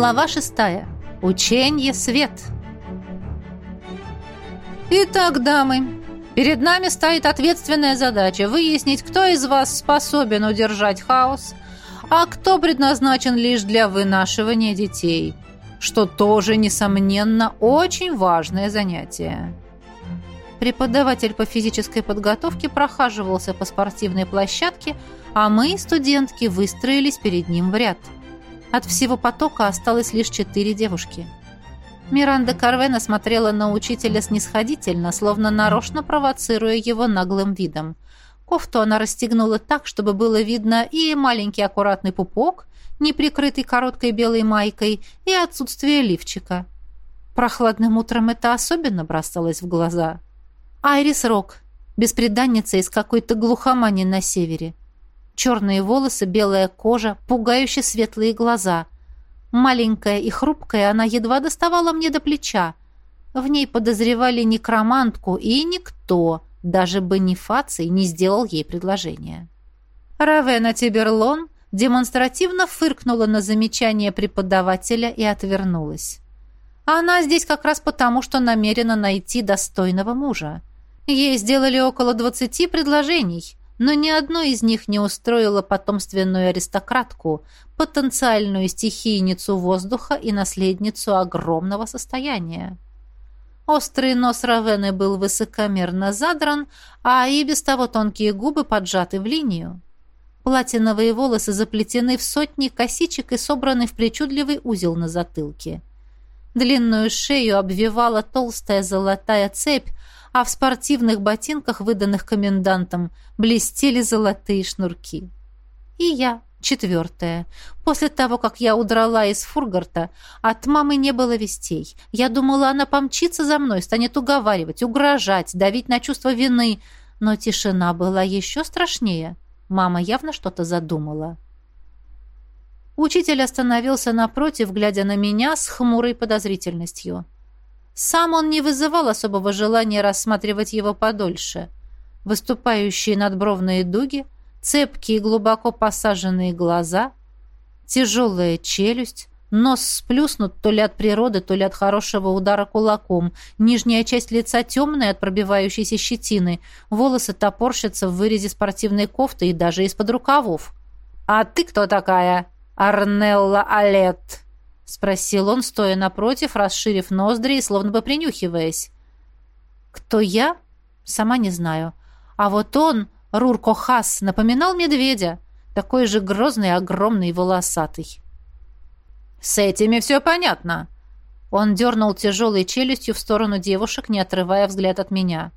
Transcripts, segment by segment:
Глава шестая. Ученье свет. Итак, дамы, перед нами стоит ответственная задача выяснить, кто из вас способен удержать хаос, а кто предназначен лишь для вынашивания детей, что тоже, несомненно, очень важное занятие. Преподаватель по физической подготовке прохаживался по спортивной площадке, а мы, студентки, выстроились перед ним в ряд. От всего потока осталось лишь четыре девушки. Миранда Карвена смотрела на учителя снисходительно, словно нарочно провоцируя его наглым видом. Кофту она расстегнула так, чтобы было видно и маленький аккуратный пупок, не прикрытый короткой белой майкой, и отсутствие лифчика. Прохладным утром это особенно бросалось в глаза. Айрис Рок, беспреданница из какой-то глухомани на севере. Черные волосы, белая кожа, пугающе светлые глаза. Маленькая и хрупкая, она едва доставала мне до плеча. В ней подозревали некромантку, и никто, даже Бонифаций, не сделал ей предложение. Равена Тиберлон демонстративно фыркнула на замечание преподавателя и отвернулась. Она здесь как раз потому, что намерена найти достойного мужа. Ей сделали около двадцати предложений, но ни одно из них не устроило потомственную аристократку, потенциальную стихийницу воздуха и наследницу огромного состояния. Острый нос Равены был высокомерно задран, а и без того тонкие губы поджаты в линию. Платиновые волосы заплетены в сотни косичек и собраны в причудливый узел на затылке. Длинную шею обвивала толстая золотая цепь, а в спортивных ботинках, выданных комендантом, блестели золотые шнурки. И я, четвертая. После того, как я удрала из Фургарта, от мамы не было вестей. Я думала, она помчится за мной, станет уговаривать, угрожать, давить на чувство вины. Но тишина была еще страшнее. Мама явно что-то задумала. Учитель остановился напротив, глядя на меня с хмурой подозрительностью. — сам он не вызывал особого желания рассматривать его подольше. Выступающие надбровные дуги, цепкие глубоко посаженные глаза, тяжелая челюсть, нос сплюснут то ли от природы, то ли от хорошего удара кулаком, нижняя часть лица темная от пробивающейся щетины, волосы топорщатся в вырезе спортивной кофты и даже из-под рукавов. «А ты кто такая?» «Арнелла Алет», — спросил он, стоя напротив, расширив ноздри и словно бы принюхиваясь. «Кто я? Сама не знаю. А вот он, Рурко Хас, напоминал медведя, такой же грозный, огромный волосатый». «С этими все понятно». Он дернул тяжелой челюстью в сторону девушек, не отрывая взгляд от меня.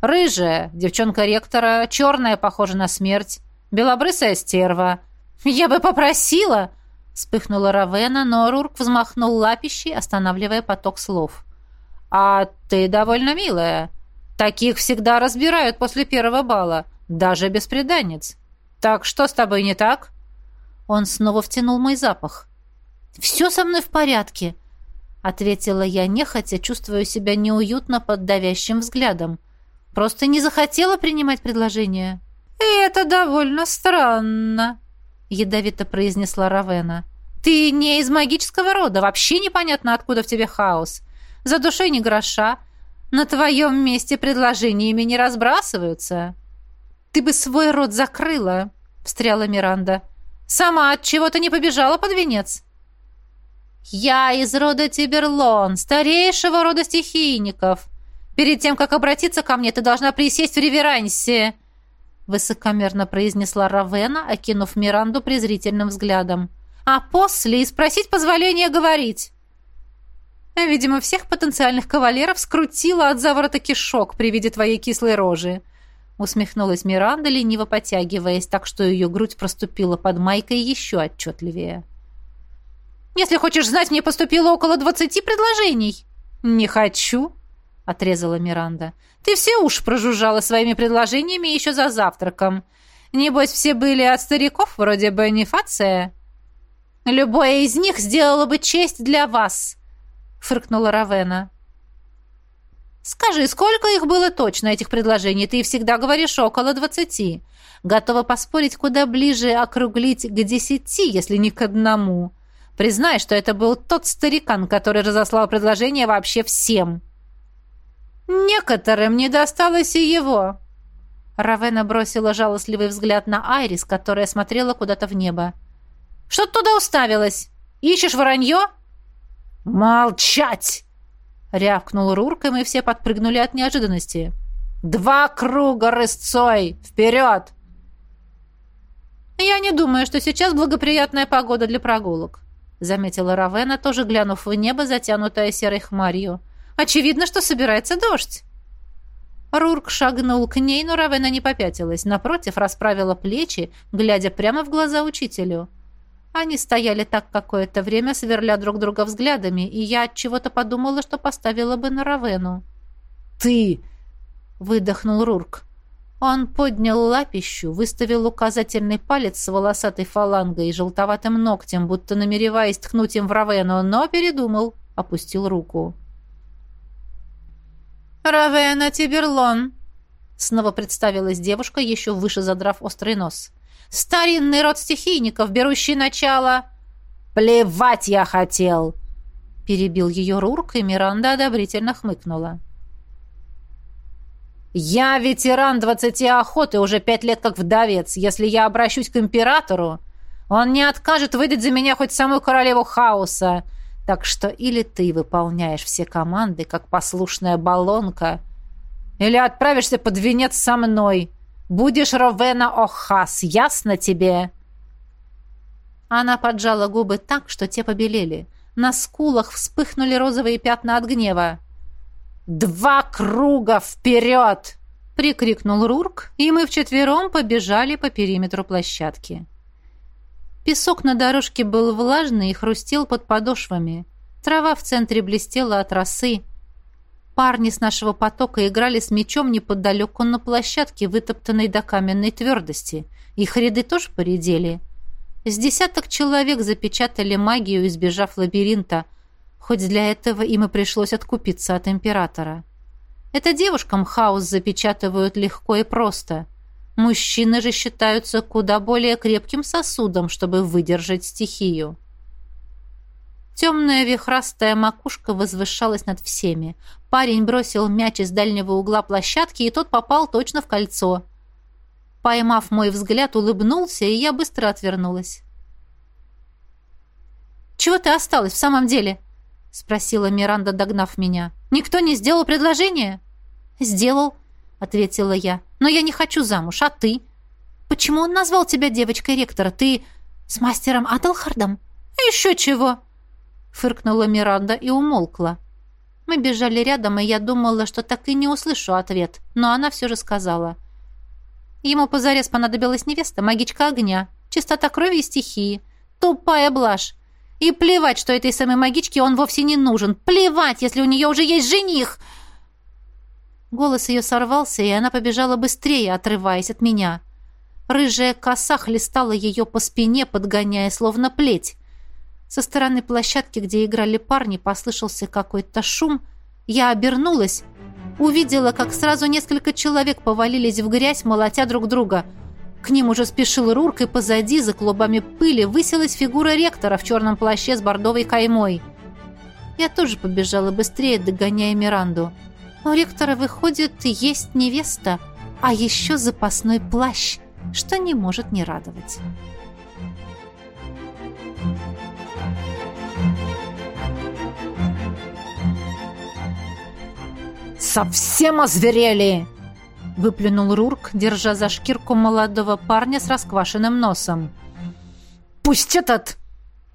«Рыжая, девчонка ректора, черная, похожа на смерть, белобрысая стерва. Я бы попросила...» Вспыхнула Равена, но Рурк взмахнул лапищей, останавливая поток слов. «А ты довольно милая. Таких всегда разбирают после первого бала, даже беспреданниц. Так что с тобой не так?» Он снова втянул мой запах. «Все со мной в порядке», — ответила я нехотя, чувствуя себя неуютно под давящим взглядом. «Просто не захотела принимать предложение». «И это довольно странно», ядовито произнесла Равена. Ты не из магического рода, вообще непонятно, откуда в тебе хаос. За душой ни гроша. На твоем месте предложениями не разбрасываются. Ты бы свой рот закрыла, встряла Миранда. Сама от чего-то не побежала под венец. Я из рода Тиберлон, старейшего рода стихийников. Перед тем, как обратиться ко мне, ты должна присесть в реверансе высокомерно произнесла Равена, окинув Миранду презрительным взглядом. А после и спросить позволения говорить. Видимо, всех потенциальных кавалеров скрутило от заворота кишок при виде твоей кислой рожи. Усмехнулась Миранда, лениво потягиваясь, так что ее грудь проступила под майкой еще отчетливее. «Если хочешь знать, мне поступило около двадцати предложений». «Не хочу», — отрезала Миранда. Ты все уж прожужжала своими предложениями еще за завтраком. Небось, все были от стариков, вроде Бонифация?» «Любое из них сделало бы честь для вас», — фыркнула Равена. «Скажи, сколько их было точно, этих предложений? Ты всегда говоришь около двадцати. Готова поспорить, куда ближе округлить к десяти, если не к одному. Признай, что это был тот старикан, который разослал предложение вообще всем. Некоторым не досталось и его. Равена бросила жалостливый взгляд на Айрис, которая смотрела куда-то в небо. «Что ты туда уставилась? Ищешь воронье?» «Молчать!» — рявкнул Рурк, и мы все подпрыгнули от неожиданности. «Два круга рысцой! Вперед!» «Я не думаю, что сейчас благоприятная погода для прогулок», — заметила Равена, тоже глянув в небо, затянутое серой хмарью. «Очевидно, что собирается дождь». Рурк шагнул к ней, но Равена не попятилась. Напротив, расправила плечи, глядя прямо в глаза учителю. Они стояли так какое-то время, сверля друг друга взглядами, и я от чего-то подумала, что поставила бы на Равену. «Ты!» — выдохнул Рурк. Он поднял лапищу, выставил указательный палец с волосатой фалангой и желтоватым ногтем, будто намереваясь ткнуть им в Равену, но передумал, опустил руку. «Равена Тиберлон!» Снова представилась девушка, еще выше задрав острый нос. «Старинный род стихийников, берущий начало...» «Плевать я хотел!» Перебил ее Рурк, и Миранда одобрительно хмыкнула. «Я ветеран двадцати охот и уже пять лет как вдовец. Если я обращусь к императору, он не откажет выдать за меня хоть самую королеву хаоса. Так что или ты выполняешь все команды, как послушная баллонка, или отправишься под венец со мной. Будешь Ровена Охас, ясно тебе?» Она поджала губы так, что те побелели. На скулах вспыхнули розовые пятна от гнева. «Два круга вперед!» — прикрикнул Рурк, и мы вчетвером побежали по периметру площадки. Песок на дорожке был влажный и хрустел под подошвами. Трава в центре блестела от росы. Парни с нашего потока играли с мечом неподалеку на площадке, вытоптанной до каменной твердости. Их ряды тоже поредели. С десяток человек запечатали магию, избежав лабиринта — хоть для этого им и пришлось откупиться от императора. Это девушкам хаос запечатывают легко и просто. Мужчины же считаются куда более крепким сосудом, чтобы выдержать стихию. Темная вихрастая макушка возвышалась над всеми. Парень бросил мяч из дальнего угла площадки, и тот попал точно в кольцо. Поймав мой взгляд, улыбнулся, и я быстро отвернулась. «Чего ты осталась в самом деле?» — спросила Миранда, догнав меня. «Никто не сделал предложение?» «Сделал», — ответила я. «Но я не хочу замуж, а ты?» «Почему он назвал тебя девочкой ректора? Ты с мастером Адлхардом?» «Еще чего!» — фыркнула Миранда и умолкла. Мы бежали рядом, и я думала, что так и не услышу ответ, но она все же сказала. Ему позарез понадобилась невеста, магичка огня, чистота крови и стихии. Тупая блажь. И плевать, что этой самой магичке он вовсе не нужен. Плевать, если у нее уже есть жених!» Голос ее сорвался, и она побежала быстрее, отрываясь от меня. Рыжая коса хлестала ее по спине, подгоняя словно плеть. Со стороны площадки, где играли парни, послышался какой-то шум. Я обернулась, увидела, как сразу несколько человек повалились в грязь, молотя друг друга — к ним уже спешил Рурк, и позади, за клубами пыли, высилась фигура ректора в черном плаще с бордовой каймой. Я тоже побежала быстрее, догоняя Миранду. У ректора, выходит, есть невеста, а еще запасной плащ, что не может не радовать. «Совсем озверели!» выплюнул Рурк, держа за шкирку молодого парня с расквашенным носом. «Пусть этот...»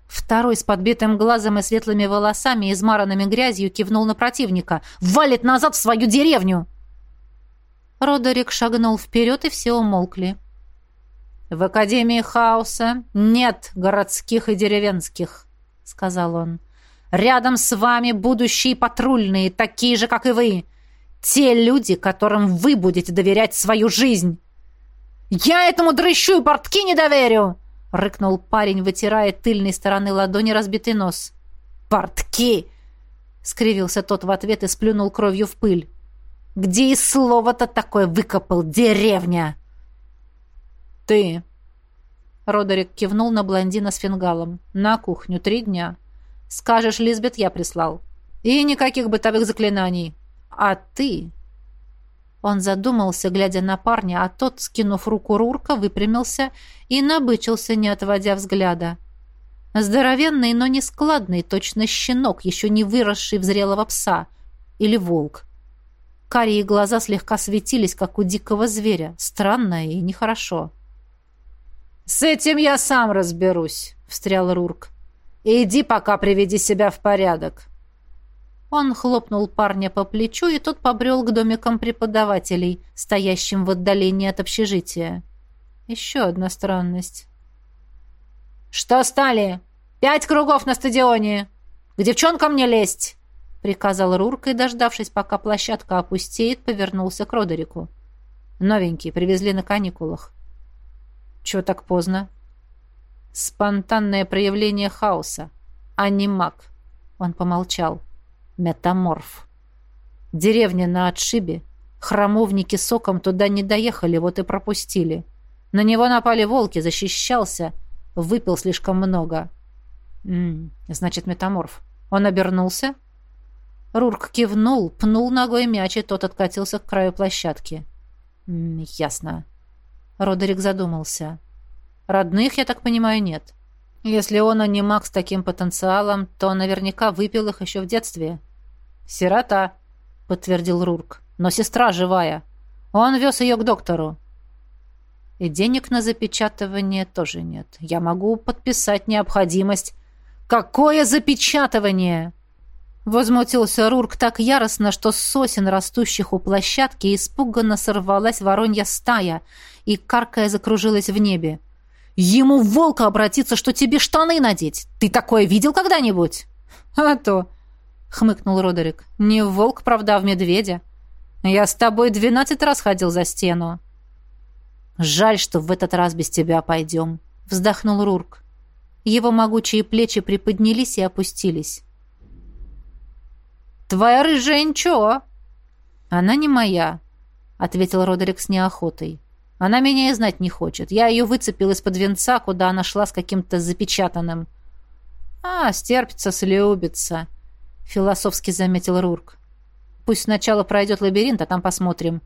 Второй с подбитым глазом и светлыми волосами, измаранными грязью, кивнул на противника. «Валит назад в свою деревню!» Родерик шагнул вперед, и все умолкли. «В Академии Хаоса нет городских и деревенских», — сказал он. «Рядом с вами будущие патрульные, такие же, как и вы. Те люди, которым вы будете доверять свою жизнь. Я этому дрыщу и портки не доверю, рыкнул парень, вытирая тыльной стороны ладони разбитый нос. Портки, скривился тот в ответ и сплюнул кровью в пыль. Где и слово-то такое выкопал деревня? Ты Родерик кивнул на блондина с фингалом. «На кухню. Три дня. Скажешь, Лизбет, я прислал. И никаких бытовых заклинаний. А ты...» Он задумался, глядя на парня, а тот, скинув руку Рурка, выпрямился и набычился, не отводя взгляда. Здоровенный, но не складный, точно щенок, еще не выросший в зрелого пса. Или волк. Карие глаза слегка светились, как у дикого зверя. Странно и нехорошо. «С этим я сам разберусь», — встрял Рурк. «Иди пока приведи себя в порядок». Он хлопнул парня по плечу, и тот побрел к домикам преподавателей, стоящим в отдалении от общежития. Еще одна странность. «Что стали? Пять кругов на стадионе! К девчонкам не лезть!» приказал Рурк и, дождавшись, пока площадка опустеет, повернулся к Родерику. «Новенький, привезли на каникулах». «Чего так поздно?» «Спонтанное проявление хаоса, а не маг», — он помолчал метаморф. Деревня на отшибе. Храмовники соком туда не доехали, вот и пропустили. На него напали волки, защищался. Выпил слишком много. М -м, значит, метаморф. Он обернулся? Рурк кивнул, пнул ногой мяч, и тот откатился к краю площадки. М -м, ясно. Родерик задумался. Родных, я так понимаю, нет. Если он, не маг с таким потенциалом, то наверняка выпил их еще в детстве. «Сирота», — подтвердил Рурк. «Но сестра живая. Он вез ее к доктору». «И денег на запечатывание тоже нет. Я могу подписать необходимость». «Какое запечатывание?» Возмутился Рурк так яростно, что с сосен, растущих у площадки, испуганно сорвалась воронья стая и, каркая, закружилась в небе. Ему волка обратиться, что тебе штаны надеть. Ты такое видел когда-нибудь? А то, хмыкнул Родерик. Не волк, правда, а в медведя. Я с тобой двенадцать раз ходил за стену. Жаль, что в этот раз без тебя пойдем, вздохнул Рурк. Его могучие плечи приподнялись и опустились. «Твоя рыжая ничего?» «Она не моя», — ответил Родерик с неохотой. Она меня и знать не хочет. Я ее выцепил из-под венца, куда она шла с каким-то запечатанным. «А, стерпится, слюбится», — философски заметил Рурк. «Пусть сначала пройдет лабиринт, а там посмотрим.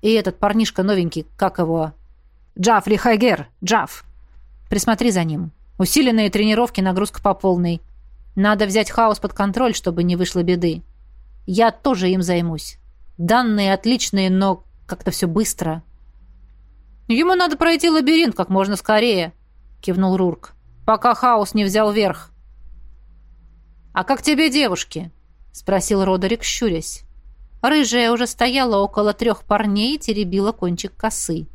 И этот парнишка новенький, как его?» «Джаф Хайгер, Джаф!» «Присмотри за ним. Усиленные тренировки, нагрузка по полной. Надо взять хаос под контроль, чтобы не вышло беды. Я тоже им займусь. Данные отличные, но как-то все быстро». «Ему надо пройти лабиринт как можно скорее», — кивнул Рурк, «пока хаос не взял верх». «А как тебе девушки?» — спросил Родерик, щурясь. Рыжая уже стояла около трех парней и теребила кончик косы.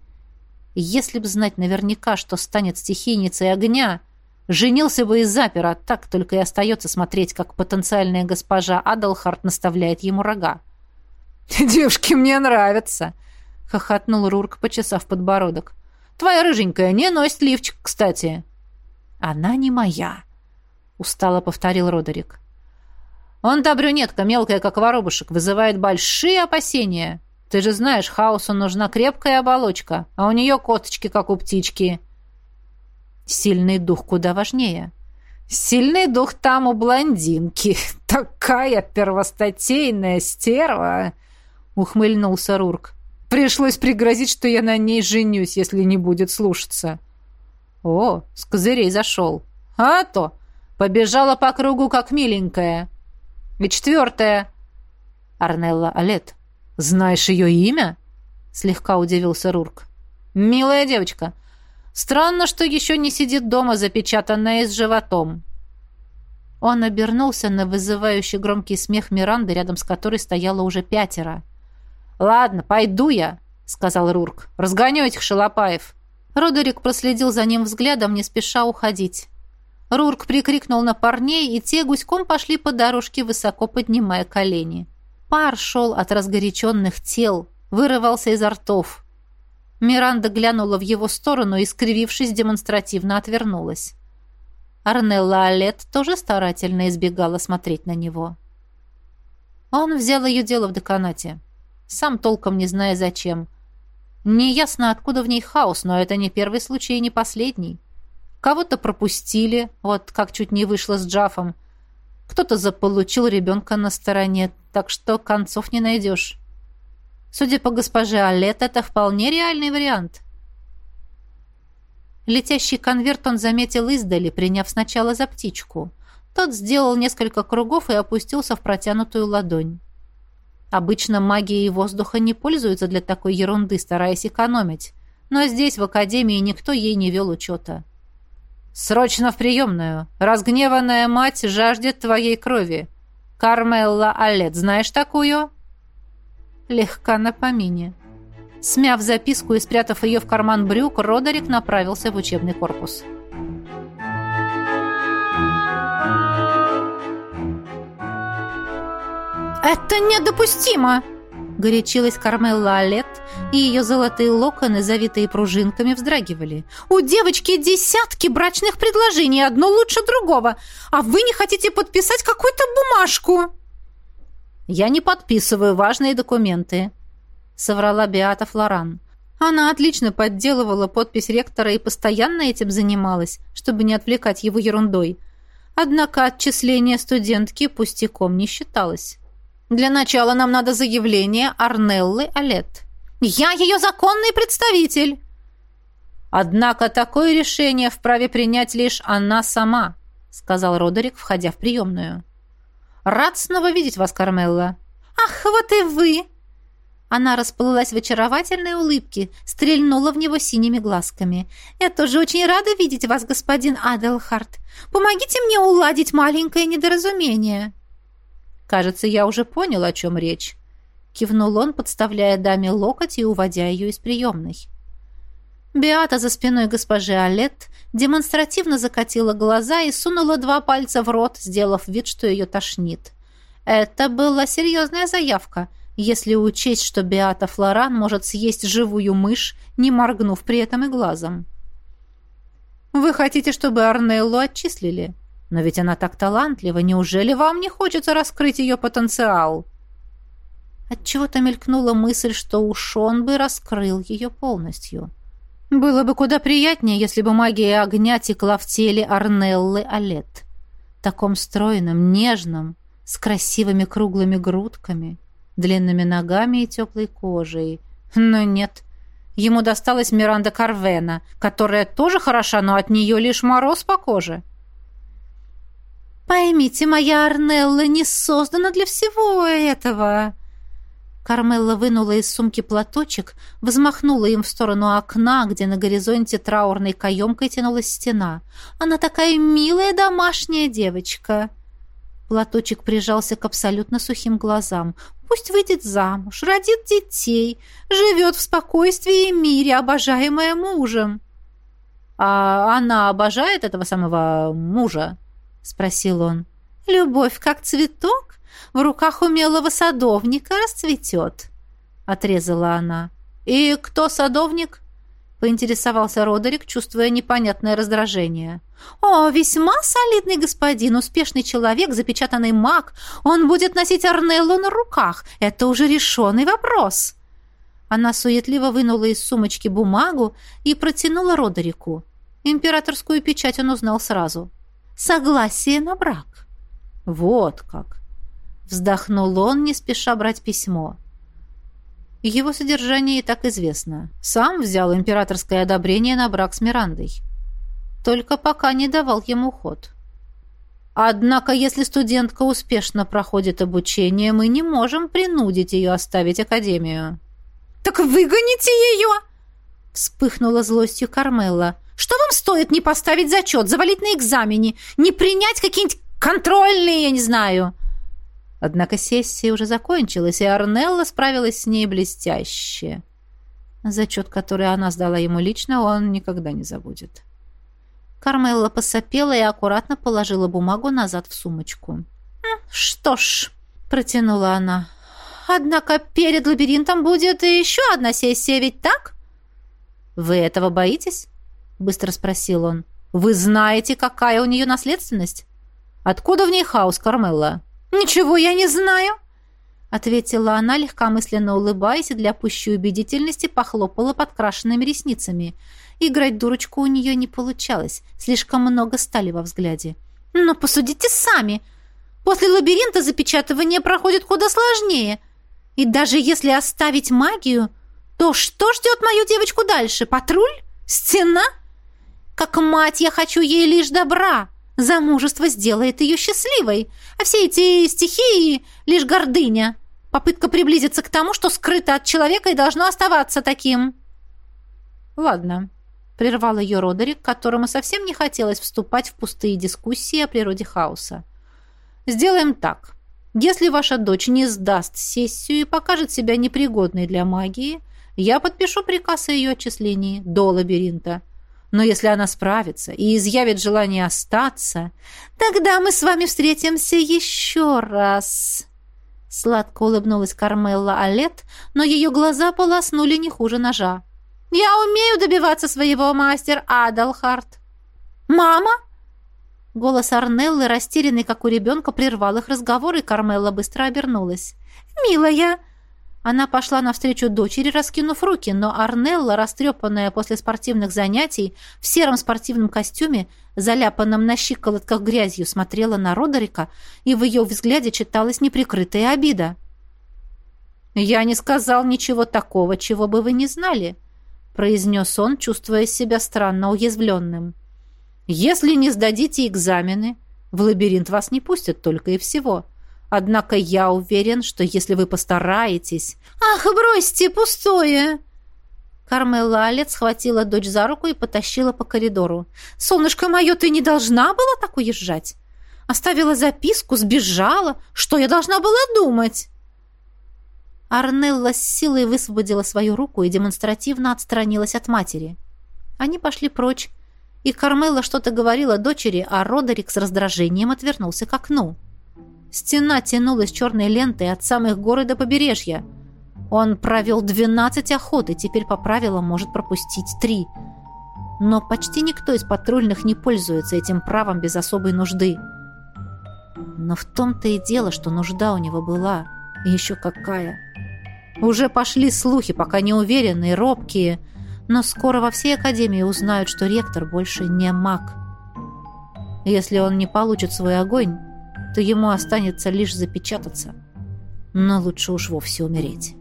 Если б знать наверняка, что станет стихийницей огня, женился бы и запер, а так только и остается смотреть, как потенциальная госпожа Адалхарт наставляет ему рога. «Девушки мне нравятся!» — хохотнул Рурк, почесав подбородок. «Твоя рыженькая не носит лифчик, кстати». «Она не моя», — устало повторил Родерик. «Он та брюнетка, мелкая, как воробушек, вызывает большие опасения. Ты же знаешь, хаосу нужна крепкая оболочка, а у нее коточки, как у птички». «Сильный дух куда важнее». «Сильный дух там у блондинки. Такая первостатейная стерва!» — ухмыльнулся Рурк. Пришлось пригрозить, что я на ней женюсь, если не будет слушаться. О, с козырей зашел. А то! Побежала по кругу, как миленькая. И четвертое. Арнелла Алет. Знаешь ее имя? Слегка удивился Рурк. Милая девочка. Странно, что еще не сидит дома, запечатанная с животом. Он обернулся на вызывающий громкий смех Миранды, рядом с которой стояло уже пятеро. «Ладно, пойду я», — сказал Рурк. «Разгоню этих шалопаев». Родерик проследил за ним взглядом, не спеша уходить. Рурк прикрикнул на парней, и те гуськом пошли по дорожке, высоко поднимая колени. Пар шел от разгоряченных тел, вырывался изо ртов. Миранда глянула в его сторону и, скривившись, демонстративно отвернулась. Арнелла Алет тоже старательно избегала смотреть на него. Он взял ее дело в деканате сам толком не зная зачем. Неясно, откуда в ней хаос, но это не первый случай и не последний. Кого-то пропустили, вот как чуть не вышло с Джафом. Кто-то заполучил ребенка на стороне, так что концов не найдешь. Судя по госпоже Алет, это вполне реальный вариант. Летящий конверт он заметил издали, приняв сначала за птичку. Тот сделал несколько кругов и опустился в протянутую ладонь. Обычно магией воздуха не пользуются для такой ерунды, стараясь экономить. Но здесь, в Академии, никто ей не вел учета. «Срочно в приемную! Разгневанная мать жаждет твоей крови! Кармелла Алет, знаешь такую?» Легка на помине. Смяв записку и спрятав ее в карман брюк, Родерик направился в учебный корпус. «Это недопустимо!» горячилась Кармелла Алет, и ее золотые локоны, завитые пружинками, вздрагивали. «У девочки десятки брачных предложений, одно лучше другого, а вы не хотите подписать какую-то бумажку!» «Я не подписываю важные документы», — соврала Беата Флоран. Она отлично подделывала подпись ректора и постоянно этим занималась, чтобы не отвлекать его ерундой. Однако отчисление студентки пустяком не считалось. Для начала нам надо заявление Арнеллы Алет. Я ее законный представитель. Однако такое решение вправе принять лишь она сама, сказал Родерик, входя в приемную. Рад снова видеть вас, Кармелла. Ах, вот и вы! Она расплылась в очаровательной улыбке, стрельнула в него синими глазками. «Я тоже очень рада видеть вас, господин Аделхарт. Помогите мне уладить маленькое недоразумение». «Кажется, я уже понял, о чем речь», — кивнул он, подставляя даме локоть и уводя ее из приемной. Беата за спиной госпожи Алет демонстративно закатила глаза и сунула два пальца в рот, сделав вид, что ее тошнит. Это была серьезная заявка, если учесть, что Беата Флоран может съесть живую мышь, не моргнув при этом и глазом. «Вы хотите, чтобы Арнеллу отчислили?» Но ведь она так талантлива, неужели вам не хочется раскрыть ее потенциал? Отчего-то мелькнула мысль, что уж он бы раскрыл ее полностью. Было бы куда приятнее, если бы магия огня текла в теле Арнеллы Алет. Таком стройном, нежном, с красивыми круглыми грудками, длинными ногами и теплой кожей. Но нет, ему досталась Миранда Карвена, которая тоже хороша, но от нее лишь мороз по коже. «Поймите, моя Арнелла не создана для всего этого!» Кармелла вынула из сумки платочек, взмахнула им в сторону окна, где на горизонте траурной каемкой тянулась стена. «Она такая милая домашняя девочка!» Платочек прижался к абсолютно сухим глазам. «Пусть выйдет замуж, родит детей, живет в спокойствии и мире, обожаемая мужем». «А она обожает этого самого мужа?» — спросил он. «Любовь, как цветок, в руках умелого садовника расцветет», — отрезала она. «И кто садовник?» — поинтересовался Родерик, чувствуя непонятное раздражение. «О, весьма солидный господин, успешный человек, запечатанный маг. Он будет носить Арнеллу на руках. Это уже решенный вопрос». Она суетливо вынула из сумочки бумагу и протянула Родерику. Императорскую печать он узнал сразу согласие на брак. Вот как. Вздохнул он, не спеша брать письмо. Его содержание и так известно. Сам взял императорское одобрение на брак с Мирандой. Только пока не давал ему ход. Однако, если студентка успешно проходит обучение, мы не можем принудить ее оставить академию. «Так выгоните ее!» Вспыхнула злостью Кармелла. Что вам стоит не поставить зачет, завалить на экзамене, не принять какие-нибудь контрольные, я не знаю?» Однако сессия уже закончилась, и Арнелла справилась с ней блестяще. Зачет, который она сдала ему лично, он никогда не забудет. Кармелла посопела и аккуратно положила бумагу назад в сумочку. «Что ж», — протянула она, — «однако перед лабиринтом будет еще одна сессия, ведь так?» «Вы этого боитесь?» Быстро спросил он. Вы знаете, какая у нее наследственность? Откуда в ней хаос, Кармелла? Ничего я не знаю. — ответила она, легкомысленно улыбаясь, и для пущей убедительности похлопала подкрашенными ресницами. Играть дурочку у нее не получалось, слишком много стали во взгляде. «Но посудите сами! После лабиринта запечатывание проходит куда сложнее. И даже если оставить магию, то что ждет мою девочку дальше? Патруль? Стена? Как мать я хочу ей лишь добра!» Замужество сделает ее счастливой, а все эти стихии — лишь гордыня. Попытка приблизиться к тому, что скрыто от человека и должно оставаться таким. «Ладно», — прервал ее Родерик, которому совсем не хотелось вступать в пустые дискуссии о природе хаоса. «Сделаем так. Если ваша дочь не сдаст сессию и покажет себя непригодной для магии, я подпишу приказ о ее отчислении до лабиринта. Но если она справится и изъявит желание остаться, тогда мы с вами встретимся еще раз». Сладко улыбнулась Кармелла Алет, но ее глаза полоснули не хуже ножа. «Я умею добиваться своего, мастер Адалхарт». «Мама?» Голос Арнеллы, растерянный, как у ребенка, прервал их разговор, и Кармелла быстро обернулась. «Милая, она пошла навстречу дочери, раскинув руки, но Арнелла, растрепанная после спортивных занятий, в сером спортивном костюме, заляпанном на щиколотках грязью, смотрела на Родерика, и в ее взгляде читалась неприкрытая обида. «Я не сказал ничего такого, чего бы вы не знали», — произнес он, чувствуя себя странно уязвленным. «Если не сдадите экзамены, в лабиринт вас не пустят только и всего». Однако я уверен, что если вы постараетесь... Ах, бросьте, пустое! Кармелла Алет схватила дочь за руку и потащила по коридору. «Солнышко мое, ты не должна была так уезжать? Оставила записку, сбежала. Что я должна была думать?» Арнелла с силой высвободила свою руку и демонстративно отстранилась от матери. Они пошли прочь, и Кармелла что-то говорила дочери, а Родерик с раздражением отвернулся к окну. Стена тянулась черной лентой от самых гор до побережья. Он провел 12 охот и теперь по правилам может пропустить три. Но почти никто из патрульных не пользуется этим правом без особой нужды. Но в том-то и дело, что нужда у него была. И еще какая. Уже пошли слухи, пока не уверенные, робкие. Но скоро во всей академии узнают, что ректор больше не маг. Если он не получит свой огонь, то ему останется лишь запечататься. Но лучше уж вовсе умереть.